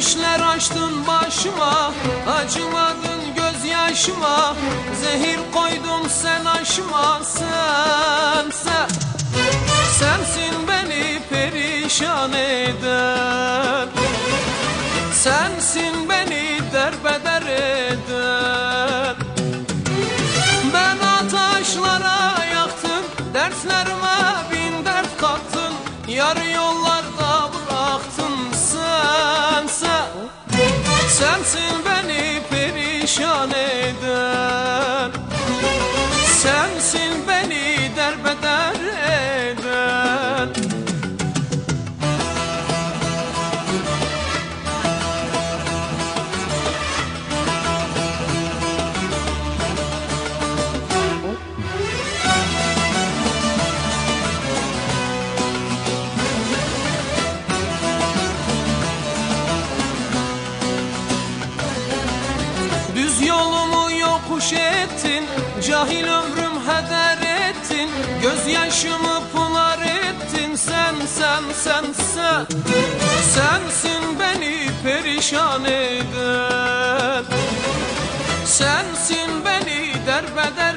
işler açtın başıma Acımadın gözyaşıma. Zehir koydun sen aşma sen sen. Sensin beni perişan eden. Sensin beni derbeder eden. Ben ateşlere yaktım derslerime. Sensin beni perişan eden yokuş ettin Cahil ömrüm heder ettin Gözyaşımı pınar ettin. Sen sen sen sen Sensin beni perişan eden. Sensin beni derbeder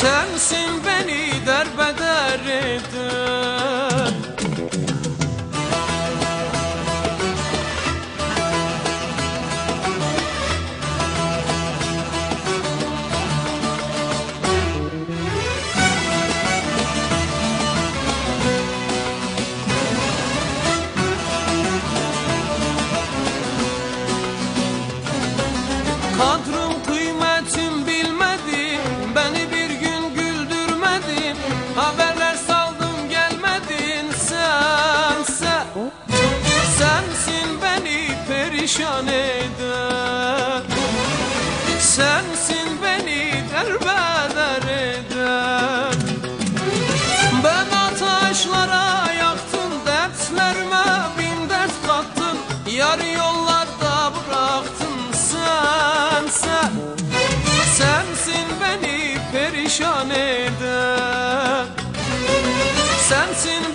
Sensin beni derbeder eden. Kadrım perişan eden Sensin beni derbeder eden Ben ataşlara yaktım Dertlerime bin dert kattın. Yarı yollarda bıraktın sen sen. Sensin beni perişan eden Sensin